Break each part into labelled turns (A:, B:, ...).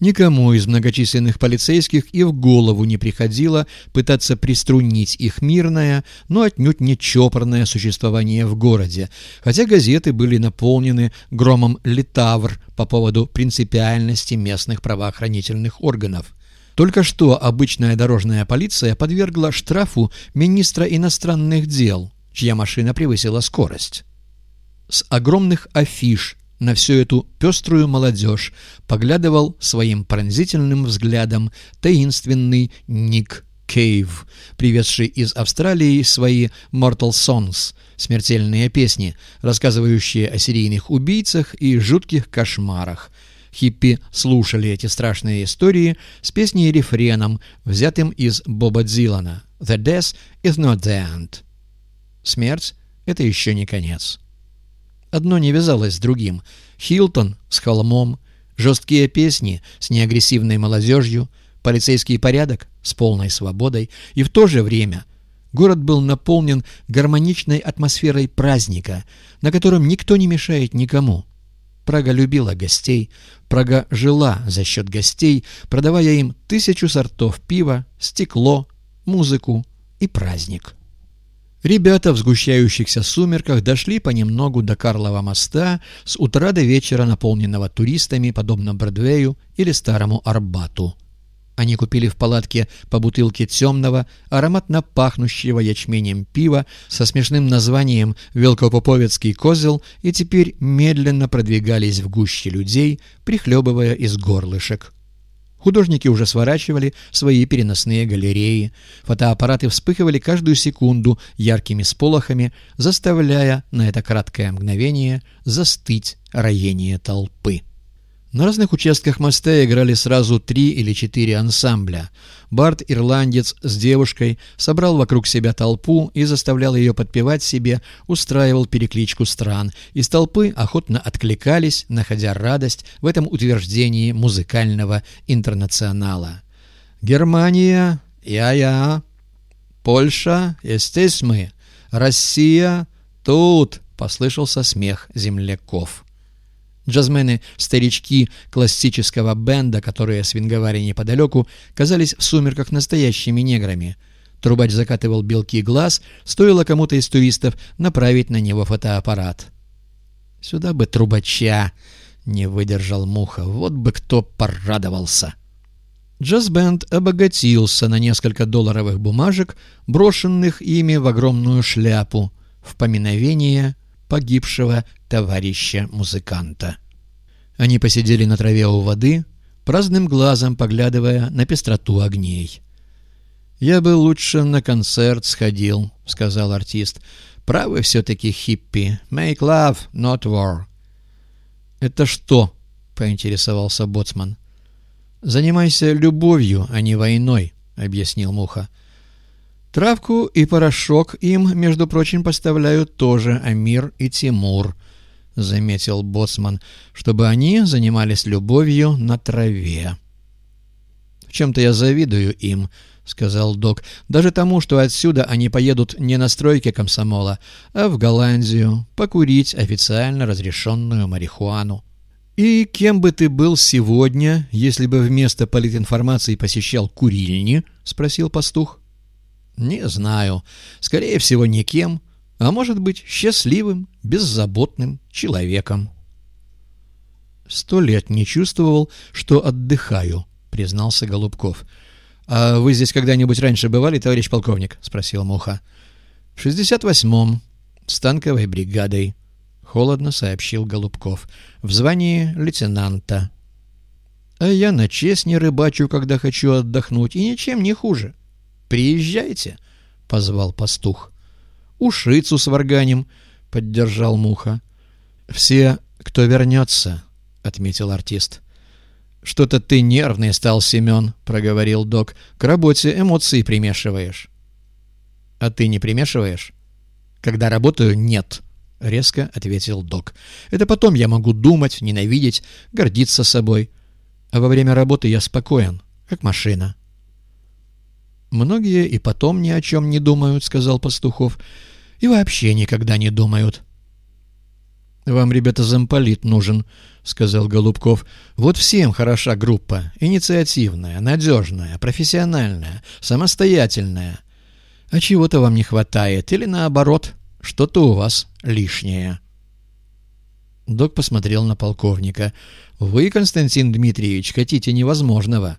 A: Никому из многочисленных полицейских и в голову не приходило пытаться приструнить их мирное, но отнюдь не чопорное существование в городе, хотя газеты были наполнены громом литавр по поводу принципиальности местных правоохранительных органов. Только что обычная дорожная полиция подвергла штрафу министра иностранных дел, чья машина превысила скорость. С огромных афиш на всю эту пеструю молодежь поглядывал своим пронзительным взглядом таинственный Ник Кейв, привезший из Австралии свои «Mortal Songs» — смертельные песни, рассказывающие о серийных убийцах и жутких кошмарах. Хиппи слушали эти страшные истории с песней и рефреном, взятым из Боба Дилана «The death is not the end». Смерть — это еще не конец. Одно не вязалось с другим. Хилтон с холмом, жесткие песни с неагрессивной молодежью, полицейский порядок с полной свободой, и в то же время город был наполнен гармоничной атмосферой праздника, на котором никто не мешает никому. Прага любила гостей, Прага жила за счет гостей, продавая им тысячу сортов пива, стекло, музыку и праздник. Ребята в сгущающихся сумерках дошли понемногу до Карлова моста с утра до вечера, наполненного туристами, подобно Бродвею или Старому Арбату. Они купили в палатке по бутылке темного, ароматно пахнущего ячменем пива со смешным названием «Велкопоповецкий козел» и теперь медленно продвигались в гуще людей, прихлебывая из горлышек. Художники уже сворачивали свои переносные галереи. Фотоаппараты вспыхивали каждую секунду яркими сполохами, заставляя на это краткое мгновение застыть роение толпы. На разных участках моста играли сразу три или четыре ансамбля. Барт-ирландец с девушкой собрал вокруг себя толпу и заставлял ее подпевать себе, устраивал перекличку стран. Из толпы охотно откликались, находя радость в этом утверждении музыкального интернационала. «Германия, я-я, Польша, здесь мы, Россия, тут!» — послышался смех земляков. Джазмены-старички классического бенда, которые свинговали неподалеку, казались в сумерках настоящими неграми. Трубач закатывал белки глаз, стоило кому-то из туристов направить на него фотоаппарат. «Сюда бы трубача!» — не выдержал Муха. «Вот бы кто порадовался!» Джаз-бенд обогатился на несколько долларовых бумажек, брошенных ими в огромную шляпу, в поминовение погибшего товарища-музыканта. Они посидели на траве у воды, праздным глазом поглядывая на пестроту огней. «Я бы лучше на концерт сходил», — сказал артист. «Правы все-таки хиппи. Make love, not war». «Это что?» — поинтересовался Боцман. «Занимайся любовью, а не войной», — объяснил Муха. Травку и порошок им, между прочим, поставляют тоже Амир и Тимур, — заметил Боцман, — чтобы они занимались любовью на траве. — В чем-то я завидую им, — сказал док, — даже тому, что отсюда они поедут не на стройке комсомола, а в Голландию покурить официально разрешенную марихуану. «И кем бы ты был сегодня, если бы вместо политинформации посещал курильни?» — спросил пастух. Не знаю. Скорее всего, никем, а может быть, счастливым, беззаботным человеком. «Сто лет не чувствовал, что отдыхаю», — признался Голубков. «А вы здесь когда-нибудь раньше бывали, товарищ полковник?» — спросил Муха. «В шестьдесят восьмом, с танковой бригадой», — холодно сообщил Голубков. «В звании лейтенанта». «А я на честь не рыбачу, когда хочу отдохнуть, и ничем не хуже». «Приезжайте», — позвал пастух. «Ушицу с варганем», — поддержал Муха. «Все, кто вернется», — отметил артист. «Что-то ты нервный стал, Семен», — проговорил док. «К работе эмоции примешиваешь». «А ты не примешиваешь?» «Когда работаю, нет», — резко ответил док. «Это потом я могу думать, ненавидеть, гордиться собой. А во время работы я спокоен, как машина». «Многие и потом ни о чем не думают», — сказал Пастухов. «И вообще никогда не думают». «Вам, ребята, замполит нужен», — сказал Голубков. «Вот всем хороша группа. Инициативная, надежная, профессиональная, самостоятельная. А чего-то вам не хватает, или наоборот, что-то у вас лишнее». Док посмотрел на полковника. «Вы, Константин Дмитриевич, хотите невозможного.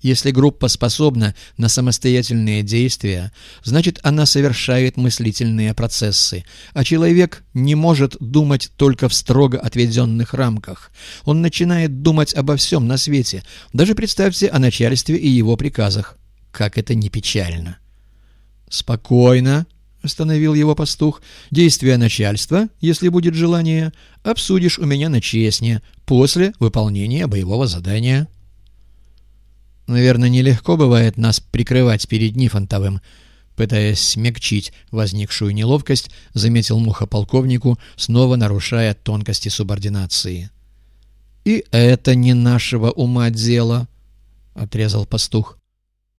A: Если группа способна на самостоятельные действия, значит она совершает мыслительные процессы, а человек не может думать только в строго отведенных рамках. Он начинает думать обо всем на свете, даже представьте о начальстве и его приказах. Как это не печально. «Спокойно», — остановил его пастух, — «действия начальства, если будет желание, обсудишь у меня на честне после выполнения боевого задания». Наверное, нелегко бывает нас прикрывать перед Нифонтовым. Пытаясь смягчить возникшую неловкость, заметил муха полковнику, снова нарушая тонкости субординации. «И это не нашего ума дело», — отрезал пастух.